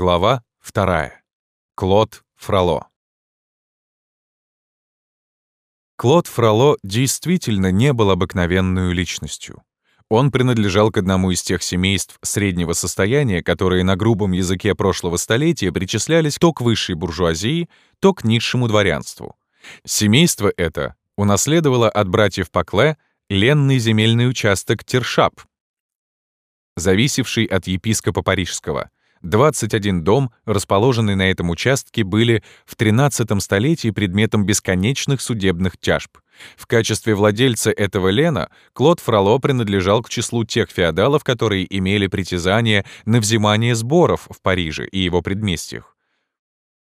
Глава 2. Клод Фроло. Клод Фроло действительно не был обыкновенной личностью. Он принадлежал к одному из тех семейств среднего состояния, которые на грубом языке прошлого столетия причислялись то к высшей буржуазии, то к низшему дворянству. Семейство это унаследовало от братьев Пакле ленный земельный участок Тершап, зависевший от епископа Парижского — 21 дом, расположенный на этом участке, были в 13 столетии предметом бесконечных судебных тяжб. В качестве владельца этого Лена Клод Фроло принадлежал к числу тех феодалов, которые имели притязание на взимание сборов в Париже и его предместьях.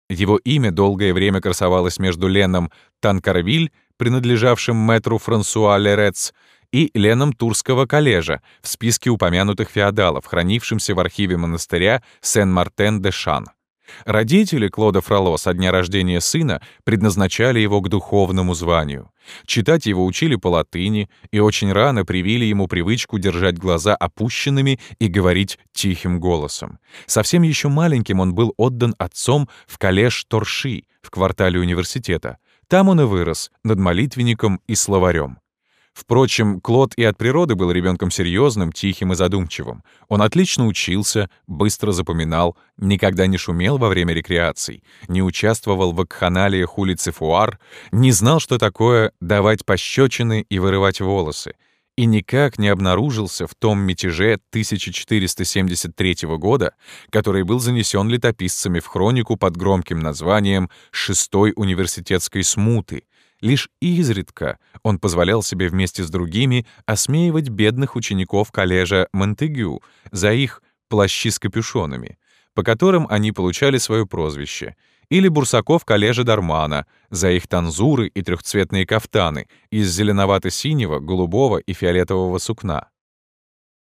Его имя долгое время красовалось между Леном Танкарвиль, принадлежавшим мэтру Франсуа Лерец, и Леном Турского коллежа в списке упомянутых феодалов, хранившемся в архиве монастыря Сен-Мартен-де-Шан. Родители Клода Фроло со дня рождения сына предназначали его к духовному званию. Читать его учили по латыни и очень рано привили ему привычку держать глаза опущенными и говорить тихим голосом. Совсем еще маленьким он был отдан отцом в коллеж Торши в квартале университета. Там он и вырос, над молитвенником и словарем. Впрочем, Клод и от природы был ребенком серьезным, тихим и задумчивым. Он отлично учился, быстро запоминал, никогда не шумел во время рекреаций, не участвовал в акханалиях улицы Фуар, не знал, что такое давать пощечины и вырывать волосы, и никак не обнаружился в том мятеже 1473 года, который был занесен летописцами в хронику под громким названием «Шестой университетской смуты», Лишь изредка он позволял себе вместе с другими осмеивать бедных учеников коллежа Монтегю за их плащи с капюшонами, по которым они получали свое прозвище, или бурсаков коллежа Дармана за их танзуры и трехцветные кафтаны из зеленовато-синего, голубого и фиолетового сукна.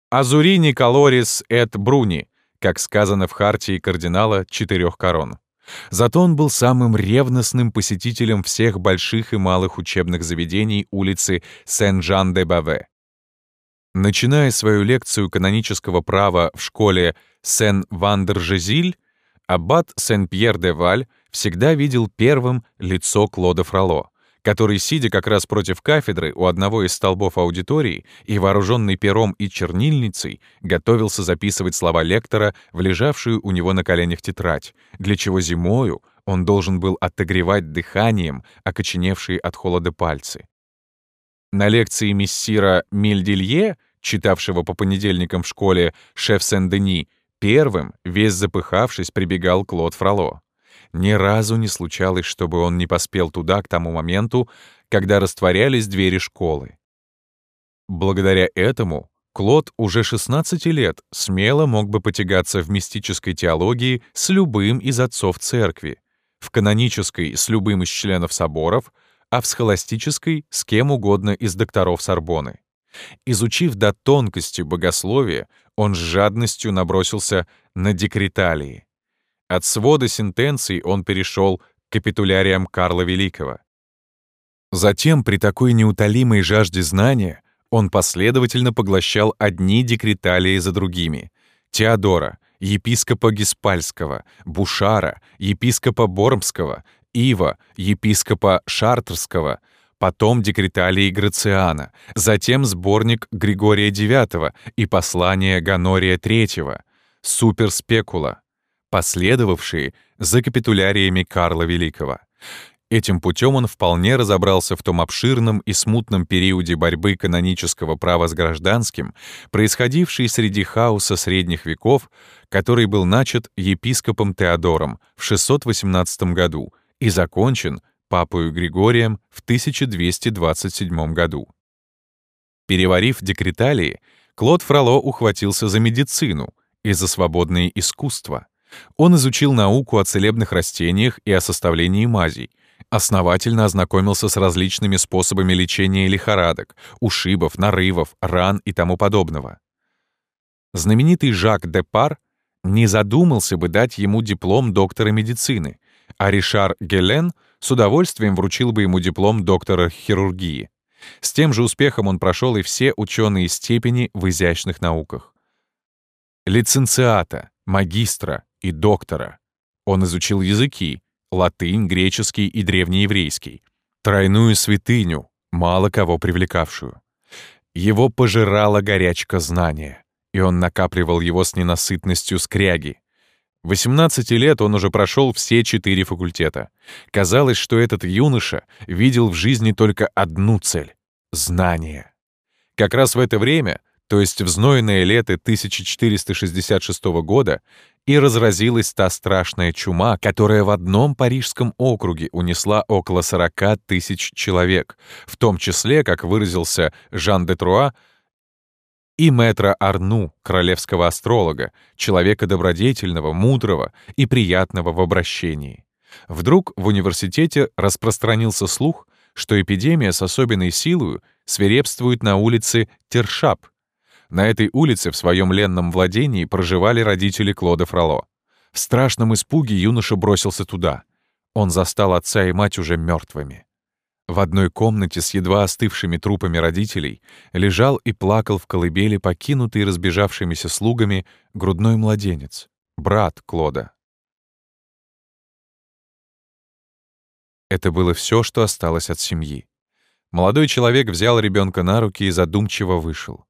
«Азурини колорис эт бруни», как сказано в хартии кардинала четырех корон. Зато он был самым ревностным посетителем всех больших и малых учебных заведений улицы Сен-Жан-де-Баве. Начиная свою лекцию канонического права в школе Сен-Вандер-Жизиль, аббат Сен-Пьер-де-Валь всегда видел первым лицо Клода Фроло который, сидя как раз против кафедры у одного из столбов аудитории и вооруженный пером и чернильницей, готовился записывать слова лектора в лежавшую у него на коленях тетрадь, для чего зимою он должен был отогревать дыханием окоченевшие от холода пальцы. На лекции мессира Мильделье, читавшего по понедельникам в школе «Шеф Сен-Дени», первым, весь запыхавшись, прибегал Клод Фроло. Ни разу не случалось, чтобы он не поспел туда к тому моменту, когда растворялись двери школы. Благодаря этому Клод уже 16 лет смело мог бы потягаться в мистической теологии с любым из отцов церкви, в канонической с любым из членов соборов, а в схоластической с кем угодно из докторов Сорбоны. Изучив до тонкости богословия, он с жадностью набросился на декреталии. От свода сентенций он перешел к капитуляриям Карла Великого. Затем, при такой неутолимой жажде знания, он последовательно поглощал одни декреталии за другими. Теодора, епископа Гиспальского, Бушара, епископа Бормского, Ива, епископа Шартерского, потом декреталии Грациана, затем сборник Григория IX и послание Ганория III, суперспекула, последовавшие за капитуляриями Карла Великого. Этим путем он вполне разобрался в том обширном и смутном периоде борьбы канонического права с гражданским, происходившей среди хаоса средних веков, который был начат епископом Теодором в 618 году и закончен папою Григорием в 1227 году. Переварив декреталии, Клод Фроло ухватился за медицину и за свободные искусства — он изучил науку о целебных растениях и о составлении мазей, основательно ознакомился с различными способами лечения лихорадок, ушибов, нарывов, ран и тому подобного. Знаменитый Жак де Пар не задумался бы дать ему диплом доктора медицины, а Ришар Гелен с удовольствием вручил бы ему диплом доктора хирургии. С тем же успехом он прошел и все ученые степени в изящных науках. Лиценциата, магистра и доктора. Он изучил языки — латынь, греческий и древнееврейский, тройную святыню, мало кого привлекавшую. Его пожирала горячка знания, и он накапливал его с ненасытностью скряги. 18 лет он уже прошел все четыре факультета. Казалось, что этот юноша видел в жизни только одну цель — знание. Как раз в это время, то есть в знойное лето 1466 года, и разразилась та страшная чума, которая в одном парижском округе унесла около 40 тысяч человек, в том числе, как выразился Жан де Труа, и мэтра Арну, королевского астролога, человека добродетельного, мудрого и приятного в обращении. Вдруг в университете распространился слух, что эпидемия с особенной силой свирепствует на улице Тершап, на этой улице в своем ленном владении проживали родители Клода Фроло. В страшном испуге юноша бросился туда. Он застал отца и мать уже мертвыми. В одной комнате с едва остывшими трупами родителей лежал и плакал в колыбели покинутый разбежавшимися слугами грудной младенец, брат Клода. Это было все, что осталось от семьи. Молодой человек взял ребенка на руки и задумчиво вышел.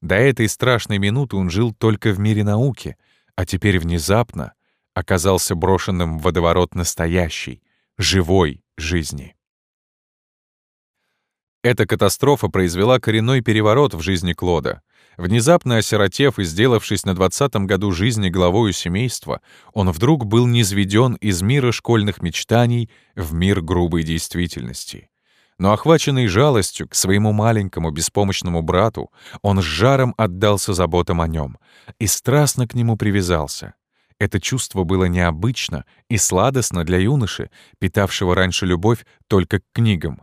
До этой страшной минуты он жил только в мире науки, а теперь внезапно оказался брошенным в водоворот настоящей, живой жизни. Эта катастрофа произвела коренной переворот в жизни Клода. Внезапно осиротев и сделавшись на двадцатом году жизни главою семейства, он вдруг был низведен из мира школьных мечтаний в мир грубой действительности. Но охваченный жалостью к своему маленькому беспомощному брату, он с жаром отдался заботам о нем и страстно к нему привязался. Это чувство было необычно и сладостно для юноши, питавшего раньше любовь только к книгам.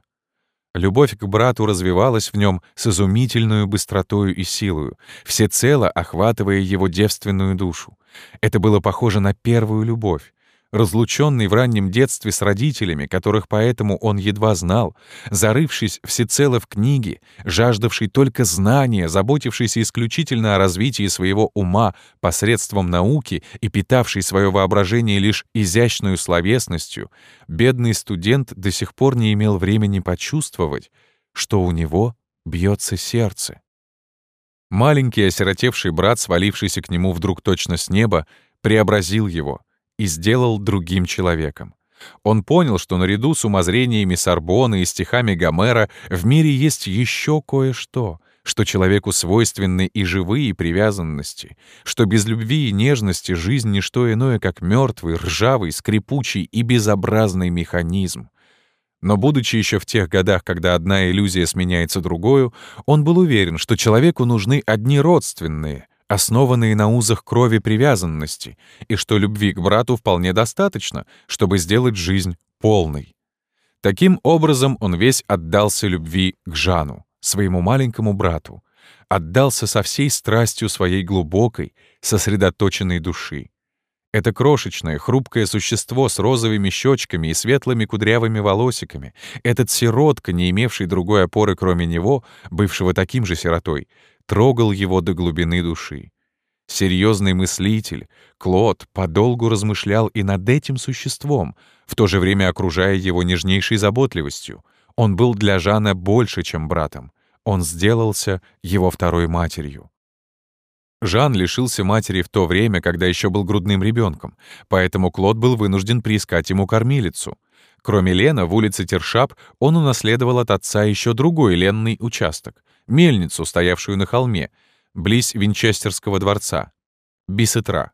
Любовь к брату развивалась в нем с изумительной быстротою и силою, всецело охватывая его девственную душу. Это было похоже на первую любовь, разлученный в раннем детстве с родителями, которых поэтому он едва знал, зарывшись всецело в книги, жаждавший только знания, заботившийся исключительно о развитии своего ума посредством науки и питавший свое воображение лишь изящную словесностью, бедный студент до сих пор не имел времени почувствовать, что у него бьется сердце. Маленький осиротевший брат, свалившийся к нему вдруг точно с неба, преобразил его — и сделал другим человеком. Он понял, что наряду с умозрениями Сорбона и стихами Гомера в мире есть еще кое-что, что человеку свойственны и живые привязанности, что без любви и нежности жизнь — не что иное, как мертвый, ржавый, скрипучий и безобразный механизм. Но будучи еще в тех годах, когда одна иллюзия сменяется другой, он был уверен, что человеку нужны одни родственные — основанные на узах крови привязанности, и что любви к брату вполне достаточно, чтобы сделать жизнь полной. Таким образом он весь отдался любви к Жану, своему маленькому брату, отдался со всей страстью своей глубокой, сосредоточенной души. Это крошечное, хрупкое существо с розовыми щечками и светлыми кудрявыми волосиками, этот сиротка, не имевший другой опоры кроме него, бывшего таким же сиротой, трогал его до глубины души. Серьезный мыслитель, Клод подолгу размышлял и над этим существом, в то же время окружая его нежнейшей заботливостью. Он был для Жана больше, чем братом. Он сделался его второй матерью. Жан лишился матери в то время, когда еще был грудным ребенком, поэтому Клод был вынужден приискать ему кормилицу. Кроме Лена, в улице Тершап он унаследовал от отца еще другой ленный участок — мельницу, стоявшую на холме, близ Винчестерского дворца, Бисетра.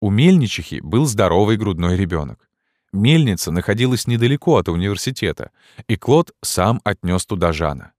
У мельничихи был здоровый грудной ребенок. Мельница находилась недалеко от университета, и Клод сам отнес туда Жана.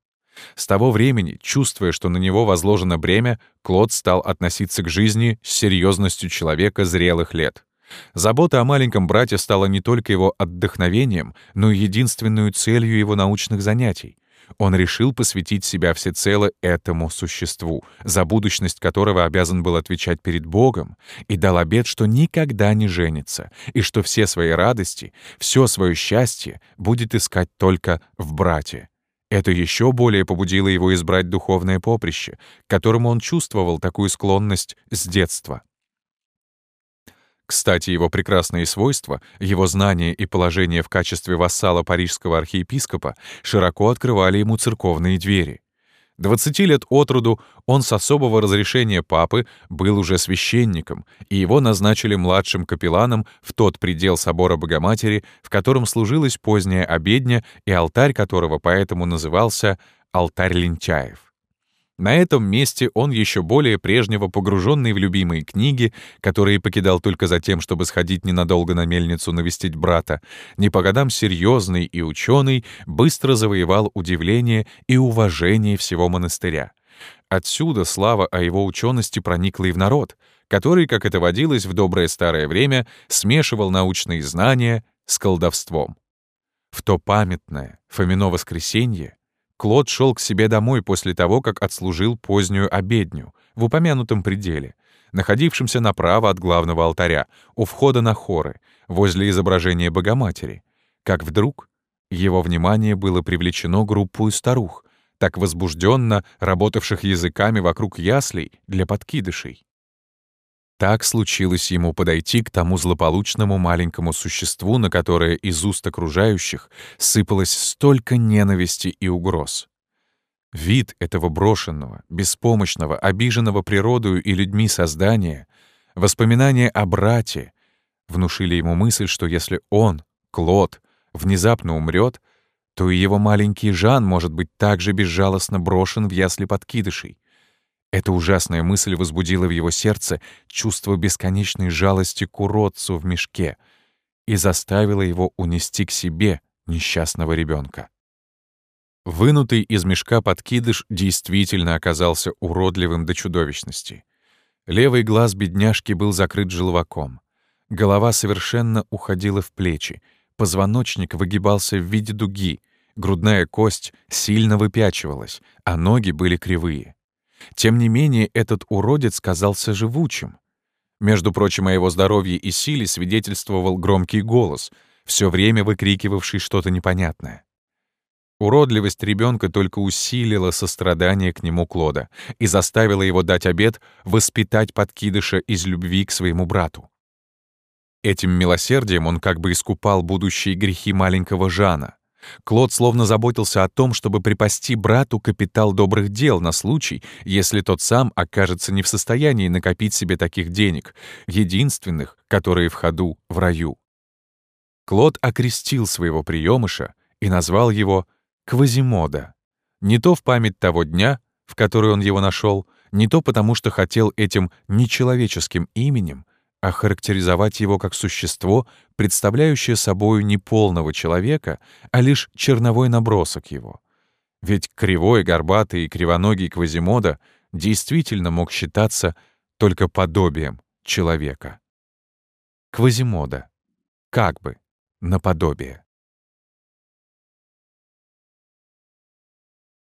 С того времени, чувствуя, что на него возложено бремя, Клод стал относиться к жизни с серьезностью человека зрелых лет. Забота о маленьком брате стала не только его отдохновением, но и единственной целью его научных занятий. Он решил посвятить себя всецело этому существу, за будущность которого обязан был отвечать перед Богом, и дал обет, что никогда не женится, и что все свои радости, все свое счастье будет искать только в брате. Это еще более побудило его избрать духовное поприще, к которому он чувствовал такую склонность с детства. Кстати, его прекрасные свойства, его знания и положение в качестве вассала парижского архиепископа широко открывали ему церковные двери. 20 лет от роду он с особого разрешения папы был уже священником, и его назначили младшим капелланом в тот предел собора Богоматери, в котором служилась поздняя обедня и алтарь которого поэтому назывался «Алтарь лентяев». На этом месте он еще более прежнего, погруженный в любимые книги, которые покидал только за тем, чтобы сходить ненадолго на мельницу навестить брата, не по годам серьезный и ученый, быстро завоевал удивление и уважение всего монастыря. Отсюда слава о его учености проникла и в народ, который, как это водилось в доброе старое время, смешивал научные знания с колдовством. В то памятное Фомино воскресенье Клод шел к себе домой после того, как отслужил позднюю обедню в упомянутом пределе, находившемся направо от главного алтаря, у входа на хоры, возле изображения Богоматери, как вдруг его внимание было привлечено группой старух, так возбужденно работавших языками вокруг яслей для подкидышей. Так случилось ему подойти к тому злополучному маленькому существу, на которое из уст окружающих сыпалось столько ненависти и угроз. Вид этого брошенного, беспомощного, обиженного природою и людьми создания, воспоминания о брате, внушили ему мысль, что если он, Клод, внезапно умрет, то и его маленький Жан может быть также безжалостно брошен в ясли подкидышей. Эта ужасная мысль возбудила в его сердце чувство бесконечной жалости к уродцу в мешке и заставила его унести к себе несчастного ребенка. Вынутый из мешка подкидыш действительно оказался уродливым до чудовищности. Левый глаз бедняжки был закрыт желваком. Голова совершенно уходила в плечи, позвоночник выгибался в виде дуги, грудная кость сильно выпячивалась, а ноги были кривые. Тем не менее, этот уродец казался живучим. Между прочим, о его здоровье и силе свидетельствовал громкий голос, все время выкрикивавший что-то непонятное. Уродливость ребенка только усилила сострадание к нему Клода и заставила его дать обет воспитать подкидыша из любви к своему брату. Этим милосердием он как бы искупал будущие грехи маленького Жана, Клод словно заботился о том, чтобы припасти брату капитал добрых дел на случай, если тот сам окажется не в состоянии накопить себе таких денег, единственных, которые в ходу в раю. Клод окрестил своего приемыша и назвал его Квазимода. Не то в память того дня, в который он его нашел, не то потому, что хотел этим нечеловеческим именем охарактеризовать его как существо, представляющее собою не полного человека, а лишь черновой набросок его. Ведь кривой, горбатый и кривоногий Квазимода действительно мог считаться только подобием человека. Квазимода. Как бы наподобие.